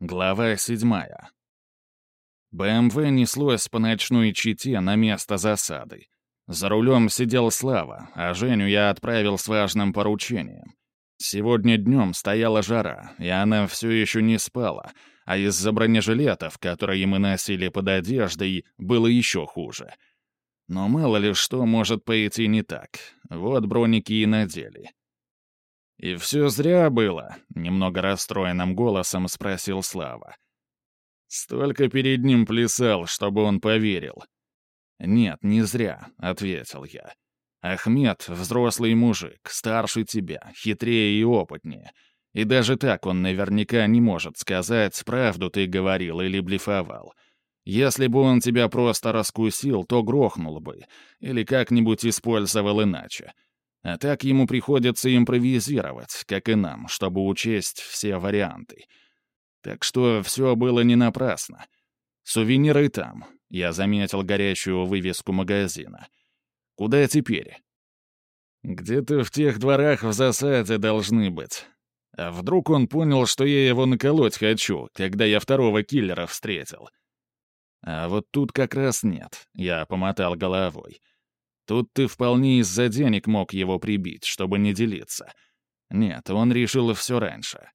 Глава седьмая. БМВ неслось по ночной чите на место засады. За рулем сидел Слава, а Женю я отправил с важным поручением. Сегодня днем стояла жара, и она все еще не спала, а из-за бронежилетов, которые мы носили под одеждой, было еще хуже. Но мало ли что может пойти не так. Вот броники и надели. «И все зря было», — немного расстроенным голосом спросил Слава. «Столько перед ним плясал, чтобы он поверил». «Нет, не зря», — ответил я. «Ахмед — взрослый мужик, старше тебя, хитрее и опытнее. И даже так он наверняка не может сказать, правду ты говорил или блефовал. Если бы он тебя просто раскусил, то грохнул бы, или как-нибудь использовал иначе». А так ему приходится импровизировать, как и нам, чтобы учесть все варианты. Так что все было не напрасно. Сувениры там. Я заметил горящую вывеску магазина. Куда теперь? Где-то в тех дворах в засаде должны быть. А вдруг он понял, что я его наколоть хочу, когда я второго киллера встретил? А вот тут как раз нет, я помотал головой. Тут ты вполне из-за денег мог его прибить, чтобы не делиться. Нет, он решил все раньше.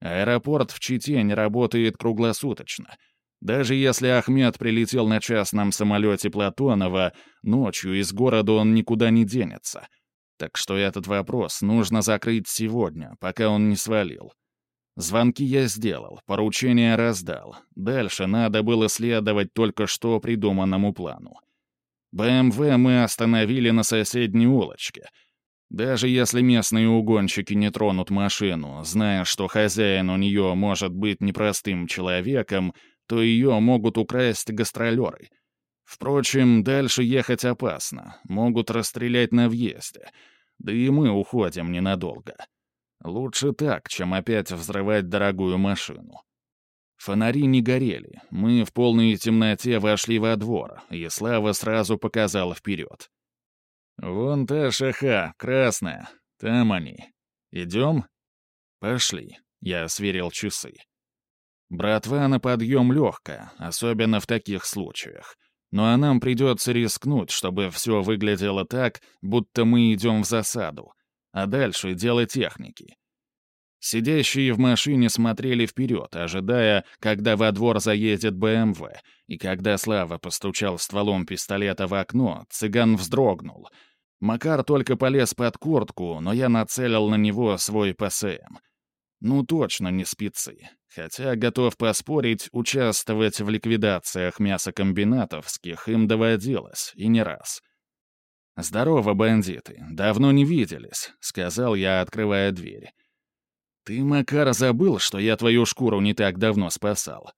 Аэропорт в Чите не работает круглосуточно. Даже если Ахмед прилетел на частном самолете Платонова, ночью из города он никуда не денется. Так что этот вопрос нужно закрыть сегодня, пока он не свалил. Звонки я сделал, поручение раздал. Дальше надо было следовать только что придуманному плану. БМВ мы остановили на соседней улочке. Даже если местные угонщики не тронут машину, зная, что хозяин у нее может быть непростым человеком, то ее могут украсть гастролеры. Впрочем, дальше ехать опасно, могут расстрелять на въезде. Да и мы уходим ненадолго. Лучше так, чем опять взрывать дорогую машину. Фонари не горели. Мы в полной темноте вошли во двор, и Слава сразу показала вперед. «Вон та шаха, красная. Там они. Идем?» «Пошли», — я сверил часы. «Братва на подъем легкая, особенно в таких случаях. Ну а нам придется рискнуть, чтобы все выглядело так, будто мы идем в засаду. А дальше дело техники. Сидящие в машине смотрели вперед, ожидая, когда во двор заедет БМВ, и когда Слава постучал стволом пистолета в окно, цыган вздрогнул. Макар только полез под куртку, но я нацелил на него свой ПСМ. Ну точно не спецы. Хотя, готов поспорить, участвовать в ликвидациях мясокомбинатовских им доводилось, и не раз. «Здорово, бандиты, давно не виделись», — сказал я, открывая дверь. «Ты, Макар, забыл, что я твою шкуру не так давно спасал?»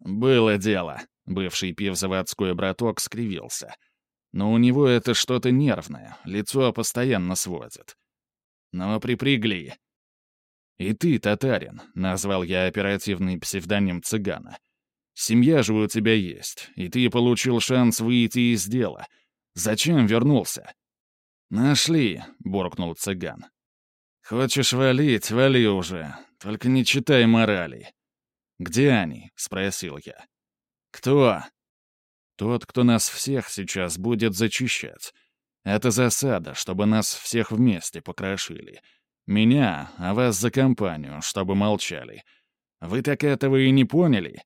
«Было дело», — бывший пивзаводской браток скривился. «Но у него это что-то нервное, лицо постоянно сводит». «Но припрягли». «И ты, татарин», — назвал я оперативный псевдоним цыгана. «Семья же у тебя есть, и ты получил шанс выйти из дела. Зачем вернулся?» «Нашли», — буркнул цыган. «Хочешь валить, вали уже. Только не читай морали». «Где они?» — спросил я. «Кто?» «Тот, кто нас всех сейчас будет зачищать. Это засада, чтобы нас всех вместе покрошили. Меня, а вас за компанию, чтобы молчали. Вы так этого и не поняли?»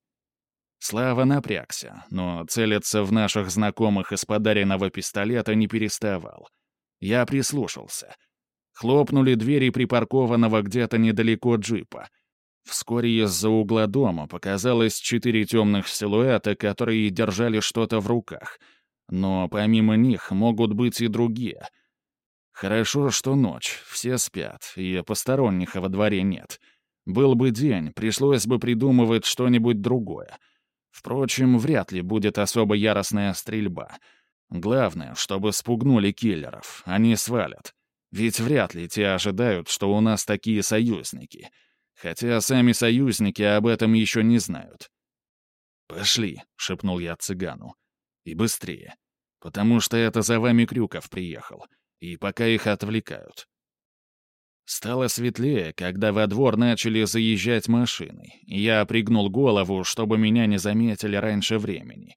Слава напрягся, но целиться в наших знакомых из подаренного пистолета не переставал. Я прислушался — Хлопнули двери припаркованного где-то недалеко джипа. Вскоре из-за угла дома показалось четыре темных силуэта, которые держали что-то в руках. Но помимо них могут быть и другие. Хорошо, что ночь, все спят, и посторонних во дворе нет. Был бы день, пришлось бы придумывать что-нибудь другое. Впрочем, вряд ли будет особо яростная стрельба. Главное, чтобы спугнули киллеров, они свалят. Ведь вряд ли те ожидают, что у нас такие союзники. Хотя сами союзники об этом еще не знают. «Пошли», — шепнул я цыгану. «И быстрее. Потому что это за вами Крюков приехал. И пока их отвлекают». Стало светлее, когда во двор начали заезжать машины, я пригнул голову, чтобы меня не заметили раньше времени.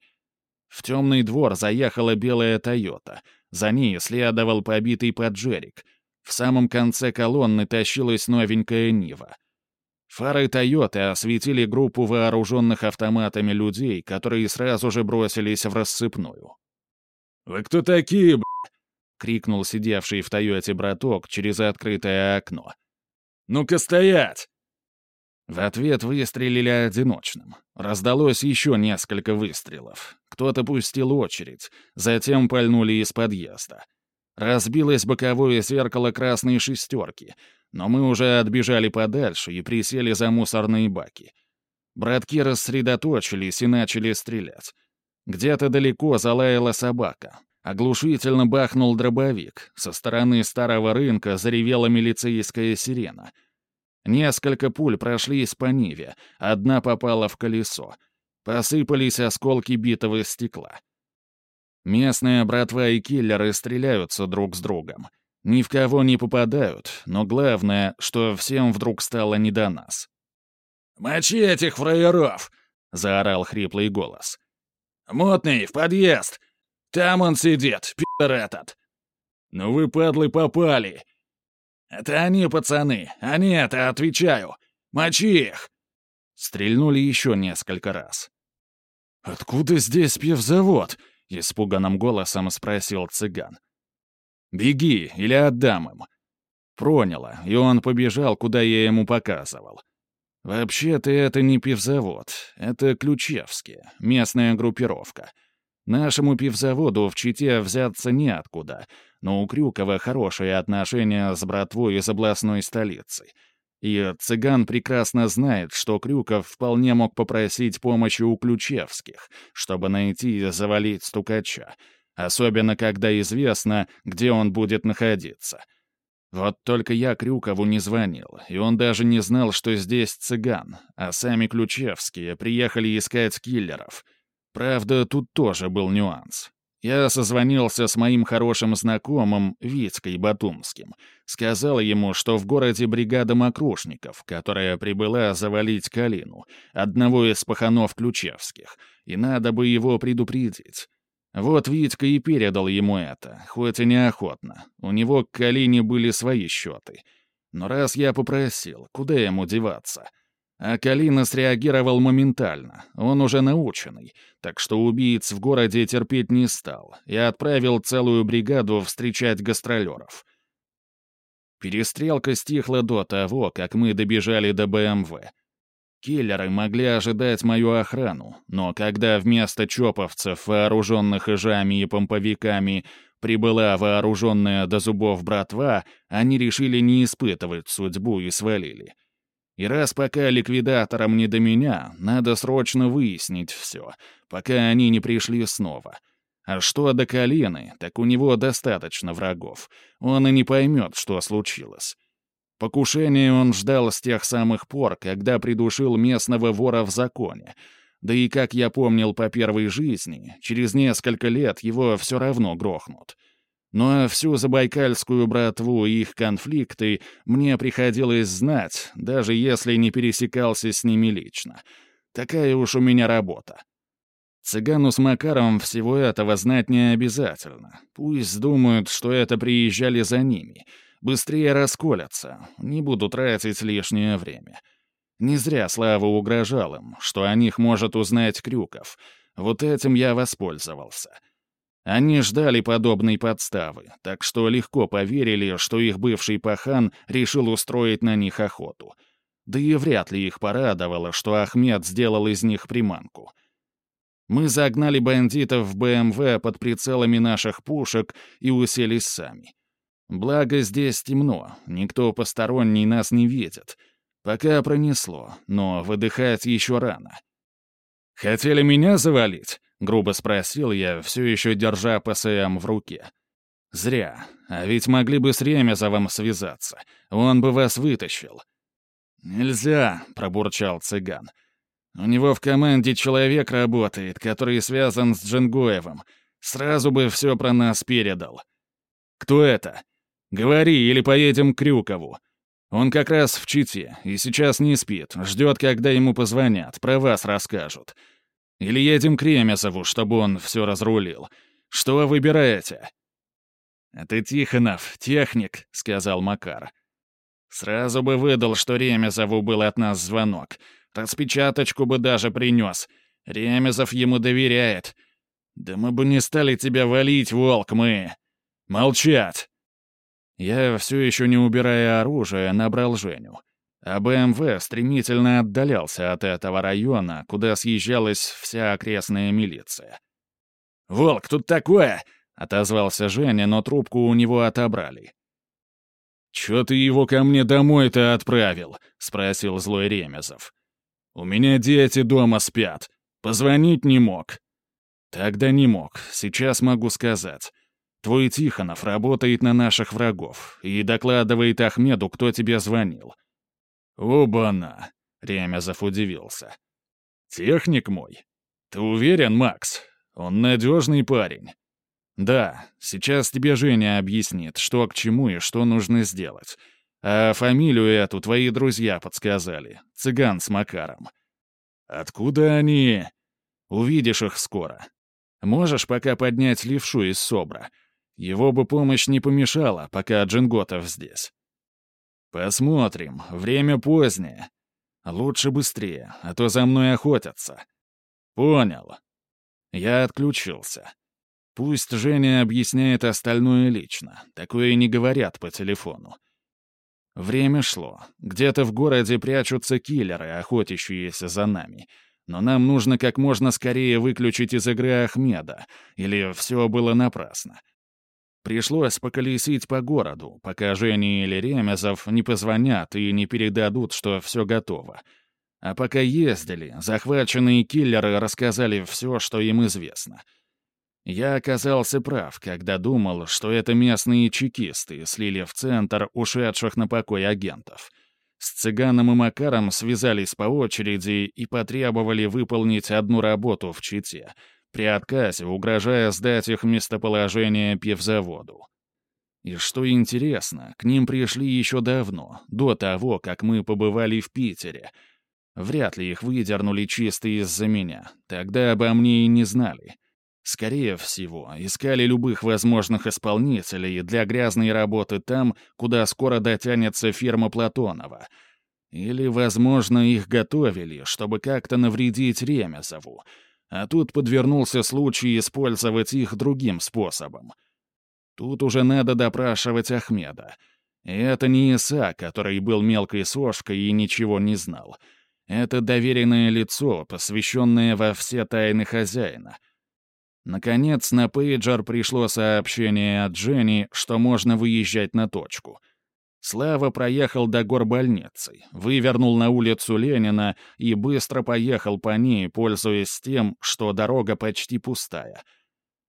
В темный двор заехала белая «Тойота», за ней следовал побитый поджерик. В самом конце колонны тащилась новенькая «Нива». Фары «Тойоты» осветили группу вооруженных автоматами людей, которые сразу же бросились в рассыпную. «Вы кто такие, б***?» — крикнул сидевший в «Тойоте» браток через открытое окно. «Ну-ка стоять!» В ответ выстрелили одиночным. Раздалось еще несколько выстрелов. Кто-то пустил очередь, затем пальнули из подъезда. Разбилось боковое зеркало красной шестерки, но мы уже отбежали подальше и присели за мусорные баки. Братки рассредоточились и начали стрелять. Где-то далеко залаяла собака. Оглушительно бахнул дробовик. Со стороны старого рынка заревела милицейская сирена. Несколько пуль прошлись по Ниве, одна попала в колесо. Посыпались осколки битого стекла. Местные братва и киллеры стреляются друг с другом. Ни в кого не попадают, но главное, что всем вдруг стало не до нас. «Мочи этих фраеров!» — заорал хриплый голос. «Мутный, в подъезд! Там он сидит, пи***р этот. Ну вы, падлы, попали. Это они, пацаны, они это, отвечаю. Мочи их. Стрельнули еще несколько раз. «Откуда здесь пивзавод?» — испуганным голосом спросил цыган. «Беги или отдам им». Проняло, и он побежал, куда я ему показывал. Вообще-то это не пивзавод, это Ключевские, местная группировка — Нашему пивзаводу в Чите взяться неоткуда, но у Крюкова хорошие отношения с братвой из областной столицы. И цыган прекрасно знает, что Крюков вполне мог попросить помощи у Ключевских, чтобы найти и завалить стукача, особенно когда известно, где он будет находиться. Вот только я Крюкову не звонил, и он даже не знал, что здесь цыган, а сами Ключевские приехали искать киллеров — Правда, тут тоже был нюанс. Я созвонился с моим хорошим знакомым Витькой Батумским. Сказал ему, что в городе бригада мокрушников, которая прибыла завалить Калину, одного из паханов Ключевских, и надо бы его предупредить. Вот Витька и передал ему это, хоть и неохотно. У него к Калине были свои счеты. Но раз я попросил, куда ему деваться? А Калина среагировал моментально, он уже наученный, так что убийц в городе терпеть не стал и отправил целую бригаду встречать гастролеров. Перестрелка стихла до того, как мы добежали до БМВ. Киллеры могли ожидать мою охрану, но когда вместо чоповцев, вооруженных ижами и помповиками, прибыла вооруженная до зубов братва, они решили не испытывать судьбу и свалили — и раз пока ликвидаторам не до меня, надо срочно выяснить все, пока они не пришли снова. А что до Калины, так у него достаточно врагов. Он и не поймет, что случилось. Покушение он ждал с тех самых пор, когда придушил местного вора в законе. Да и, как я помнил по первой жизни, через несколько лет его все равно грохнут. Ну а всю забайкальскую братву и их конфликты мне приходилось знать, даже если не пересекался с ними лично. Такая уж у меня работа. Цыгану с Макаром всего этого знать не обязательно. Пусть думают, что это приезжали за ними. Быстрее расколятся, не буду тратить лишнее время. Не зря Слава угрожал им, что о них может узнать Крюков. Вот этим я воспользовался. — они ждали подобной подставы, так что легко поверили, что их бывший пахан решил устроить на них охоту. Да и вряд ли их порадовало, что Ахмед сделал из них приманку. Мы загнали бандитов в БМВ под прицелами наших пушек и уселись сами. Благо здесь темно, никто посторонний нас не видит. Пока пронесло, но выдыхать еще рано. «Хотели меня завалить?» — грубо спросил я, все еще держа ПСМ в руке. «Зря. А ведь могли бы с Ремезовым связаться. Он бы вас вытащил». «Нельзя», — пробурчал цыган. «У него в команде человек работает, который связан с Джингоевым. Сразу бы все про нас передал». «Кто это? Говори, или поедем к Крюкову. Он как раз в Чите и сейчас не спит, ждет, когда ему позвонят, про вас расскажут. Или едем к Ремезову, чтобы он все разрулил. Что вы выбираете?» «Это Тихонов, техник», — сказал Макар. «Сразу бы выдал, что Ремезову был от нас звонок. Распечаточку бы даже принес. Ремезов ему доверяет. Да мы бы не стали тебя валить, волк, мы. Молчать!» Я, все еще не убирая оружие, набрал Женю. А БМВ стремительно отдалялся от этого района, куда съезжалась вся окрестная милиция. «Волк, тут такое!» — отозвался Женя, но трубку у него отобрали. «Чё ты его ко мне домой-то отправил?» — спросил злой Ремезов. «У меня дети дома спят. Позвонить не мог». «Тогда не мог. Сейчас могу сказать. Твой Тихонов работает на наших врагов и докладывает Ахмеду, кто тебе звонил». «Оба-на!» — Ремезов удивился. «Техник мой? Ты уверен, Макс? Он надежный парень». «Да, сейчас тебе Женя объяснит, что к чему и что нужно сделать. А фамилию эту твои друзья подсказали. Цыган с Макаром». «Откуда они?» «Увидишь их скоро. Можешь пока поднять левшу из Собра. Его бы помощь не помешала, пока Джинготов здесь. Посмотрим, время позднее. Лучше быстрее, а то за мной охотятся. Понял. Я отключился. Пусть Женя объясняет остальное лично. Такое не говорят по телефону. Время шло. Где-то в городе прячутся киллеры, охотящиеся за нами. Но нам нужно как можно скорее выключить из игры Ахмеда, или все было напрасно. Пришлось поколесить по городу, пока Женя или Ремезов не позвонят и не передадут, что все готово. А пока ездили, захваченные киллеры рассказали все, что им известно. Я оказался прав, когда думал, что это местные чекисты слили в центр ушедших на покой агентов. С цыганом и Макаром связались по очереди и потребовали выполнить одну работу в Чите — при отказе угрожая сдать их местоположение пивзаводу. И что интересно, к ним пришли еще давно, до того, как мы побывали в Питере. Вряд ли их выдернули чисто из-за меня, тогда обо мне и не знали. Скорее всего, искали любых возможных исполнителей для грязной работы там, куда скоро дотянется фирма Платонова. Или, возможно, их готовили, чтобы как-то навредить Ремезову — а тут подвернулся случай использовать их другим способом. Тут уже надо допрашивать Ахмеда. И это не Иса, который был мелкой сошкой и ничего не знал. Это доверенное лицо, посвященное во все тайны хозяина. Наконец, на пейджер пришло сообщение от Жени, что можно выезжать на точку — Слава проехал до горбольницы, вывернул на улицу Ленина и быстро поехал по ней, пользуясь тем, что дорога почти пустая.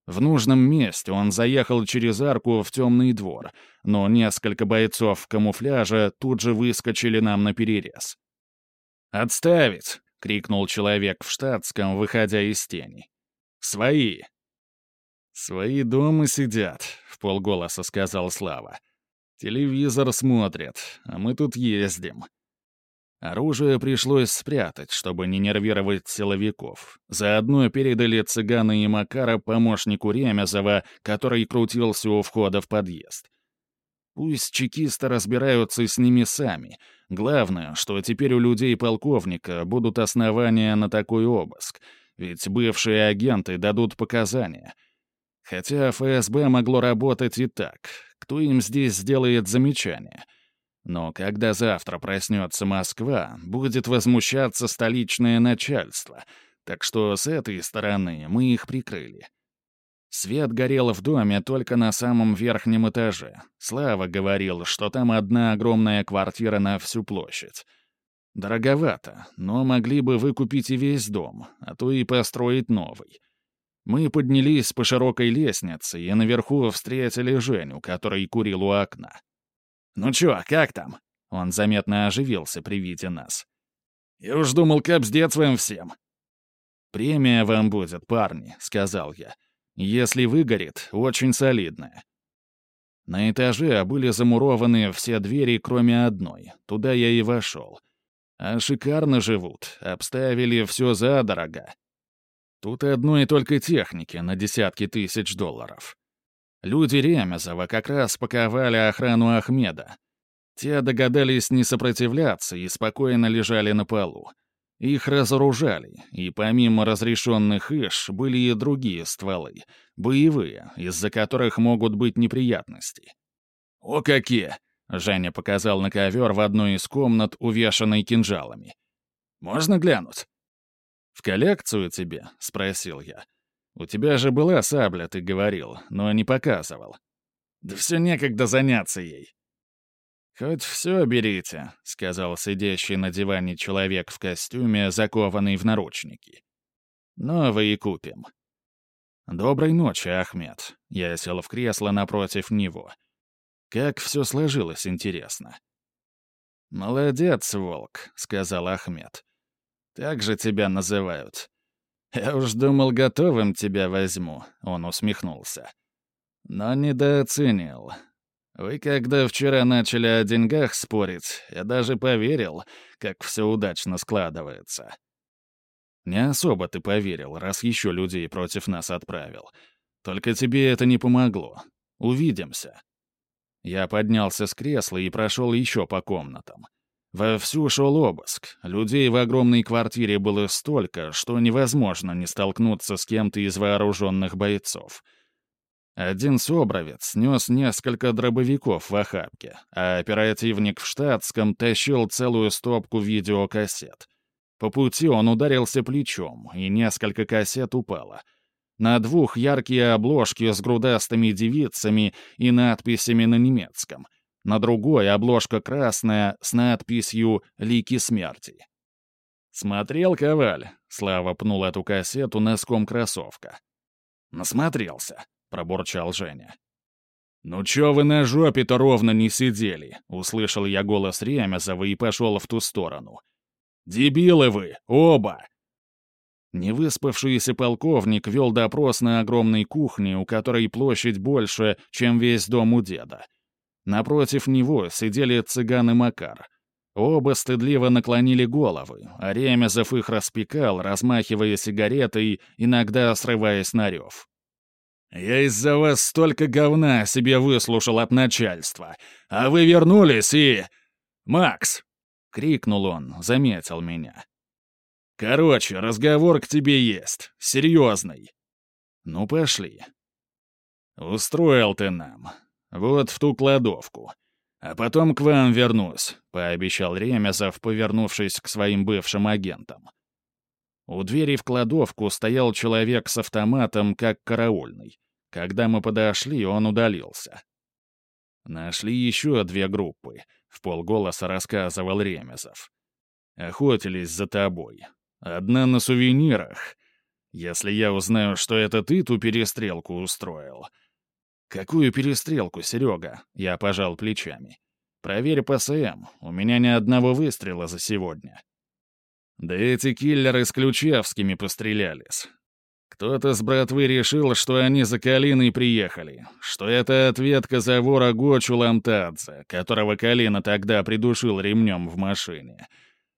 В нужном месте он заехал через арку в темный двор, но несколько бойцов в камуфляже тут же выскочили нам на перерез. «Отставить!» — крикнул человек в штатском, выходя из тени. «Свои!» «Свои дома сидят», — в полголоса сказал Слава. Телевизор смотрят, а мы тут ездим. Оружие пришлось спрятать, чтобы не нервировать силовиков. Заодно передали цыгана и Макара помощнику Ремезова, который крутился у входа в подъезд. Пусть чекисты разбираются с ними сами. Главное, что теперь у людей полковника будут основания на такой обыск, ведь бывшие агенты дадут показания. Хотя ФСБ могло работать и так, кто им здесь сделает замечание. Но когда завтра проснется Москва, будет возмущаться столичное начальство, так что с этой стороны мы их прикрыли. Свет горел в доме только на самом верхнем этаже. Слава говорил, что там одна огромная квартира на всю площадь. Дороговато, но могли бы выкупить и весь дом, а то и построить новый. Мы поднялись по широкой лестнице и наверху встретили Женю, который курил у окна. «Ну чё, как там?» Он заметно оживился при виде нас. «Я уж думал, капздец вам всем». «Премия вам будет, парни», — сказал я. «Если выгорит, очень солидная». На этаже были замурованы все двери, кроме одной. Туда я и вошел. А шикарно живут, обставили все задорого. Тут одной только техники на десятки тысяч долларов. Люди Ремезова как раз паковали охрану Ахмеда. Те догадались не сопротивляться и спокойно лежали на полу. Их разоружали, и помимо разрешенных ИШ были и другие стволы, боевые, из-за которых могут быть неприятности. «О какие!» — Женя показал на ковер в одной из комнат, увешанной кинжалами. «Можно глянуть?» «В коллекцию тебе?» — спросил я. «У тебя же была сабля, ты говорил, но не показывал». «Да все некогда заняться ей», «Хоть все берите», — сказал сидящий на диване человек в костюме, закованный в наручники. «Новые купим». «Доброй ночи, Ахмед». Я сел в кресло напротив него. Как все сложилось, интересно. «Молодец, волк», — сказал Ахмед. «Так же тебя называют». «Я уж думал, готовым тебя возьму», — он усмехнулся. «Но недооценил. Вы когда вчера начали о деньгах спорить, я даже поверил, как все удачно складывается. Не особо ты поверил, раз еще людей против нас отправил. Только тебе это не помогло. Увидимся. Я поднялся с кресла и прошел еще по комнатам. Вовсю шел обыск. Людей в огромной квартире было столько, что невозможно не столкнуться с кем-то из вооруженных бойцов — один собровец нес несколько дробовиков в охапке, а оперативник в штатском тащил целую стопку видеокассет. По пути он ударился плечом, и несколько кассет упало. На двух яркие обложки с грудастыми девицами и надписями на немецком. На другой обложка красная с надписью «Лики смерти». «Смотрел, Коваль?» — Слава пнул эту кассету носком кроссовка. «Насмотрелся», — пробурчал Женя. «Ну чё вы на жопе-то ровно не сидели?» — услышал я голос Ремезова и пошел в ту сторону. «Дебилы вы, оба!» Невыспавшийся полковник вел допрос на огромной кухне, у которой площадь больше, чем весь дом у деда. Напротив него сидели цыган и Макар. Оба стыдливо наклонили головы, а Ремезов их распекал, размахивая сигаретой, иногда срываясь на рев. Я из-за вас столько говна себе выслушал от начальства. А вы вернулись и... Макс!» — крикнул он, заметил меня. «Короче, разговор к тебе есть. Серьезный. Ну, пошли. Устроил ты нам. Вот в ту кладовку. А потом к вам вернусь», — пообещал Ремезов, повернувшись к своим бывшим агентам. У двери в кладовку стоял человек с автоматом, как караульный. Когда мы подошли, он удалился. Нашли еще две группы, — в полголоса рассказывал Ремезов. Охотились за тобой. Одна на сувенирах. Если я узнаю, что это ты ту перестрелку устроил. Какую перестрелку, Серега? Я пожал плечами. Проверь ПСМ, у меня ни одного выстрела за сегодня. Да эти киллеры с Ключевскими пострелялись. Кто-то с братвы решил, что они за Калиной приехали, что это ответка за вора Гочу Ламтадзе, которого Калина тогда придушил ремнем в машине.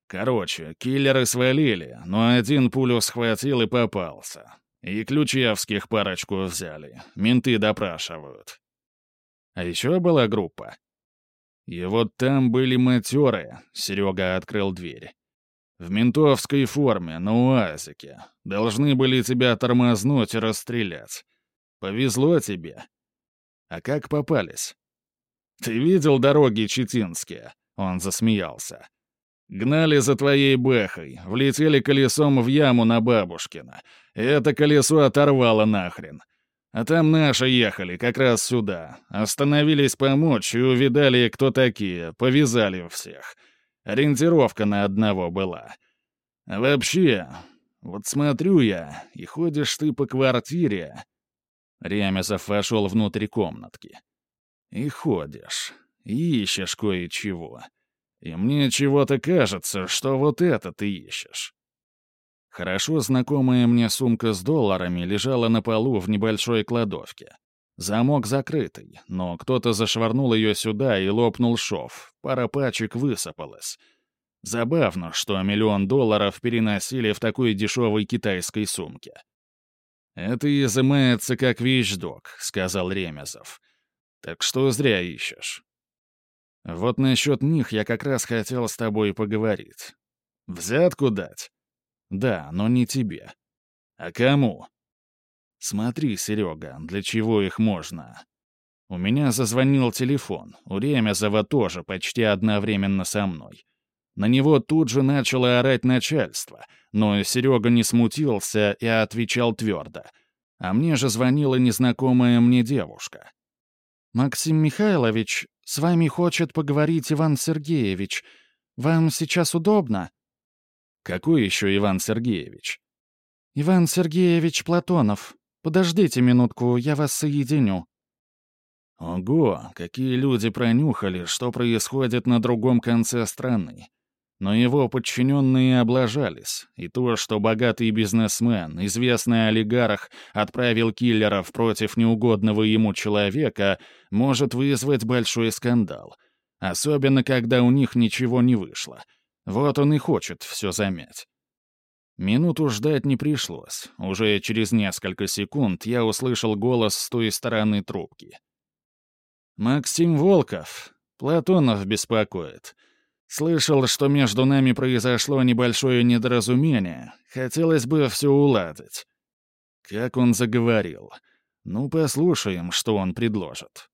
Короче, киллеры свалили, но один пулю схватил и попался. И Ключевских парочку взяли. Менты допрашивают. А еще была группа. И вот там были матеры. Серега открыл дверь. В ментовской форме, на УАЗике. Должны были тебя тормознуть и расстрелять. Повезло тебе. А как попались? Ты видел дороги читинские? Он засмеялся. Гнали за твоей бэхой, влетели колесом в яму на Бабушкина. И это колесо оторвало нахрен. А там наши ехали, как раз сюда. Остановились помочь и увидали, кто такие, повязали всех. Ориентировка на одного была. Вообще, вот смотрю я, и ходишь ты по квартире. Ремезов вошел внутрь комнатки. И ходишь, и ищешь кое-чего. И мне чего-то кажется, что вот это ты ищешь. Хорошо знакомая мне сумка с долларами лежала на полу в небольшой кладовке. Замок закрытый, но кто-то зашвырнул ее сюда и лопнул шов. Пара пачек высыпалась. Забавно, что миллион долларов переносили в такой дешевой китайской сумке. «Это изымается как вещдок», — сказал Ремезов. «Так что зря ищешь». «Вот насчет них я как раз хотел с тобой поговорить. Взятку дать?» «Да, но не тебе». «А кому?» «Смотри, Серега, для чего их можно?» У меня зазвонил телефон, у Ремезова тоже почти одновременно со мной. На него тут же начало орать начальство, но Серега не смутился и отвечал твердо. А мне же звонила незнакомая мне девушка. «Максим Михайлович, с вами хочет поговорить Иван Сергеевич. Вам сейчас удобно?» «Какой еще Иван Сергеевич?» «Иван Сергеевич Платонов. Подождите минутку, я вас соединю». Ого, какие люди пронюхали, что происходит на другом конце страны. Но его подчиненные облажались, и то, что богатый бизнесмен, известный олигарх, отправил киллеров против неугодного ему человека, может вызвать большой скандал. Особенно, когда у них ничего не вышло. Вот он и хочет все замять. Минуту ждать не пришлось. Уже через несколько секунд я услышал голос с той стороны трубки. «Максим Волков. Платонов беспокоит. Слышал, что между нами произошло небольшое недоразумение. Хотелось бы все уладить». Как он заговорил. Ну, послушаем, что он предложит.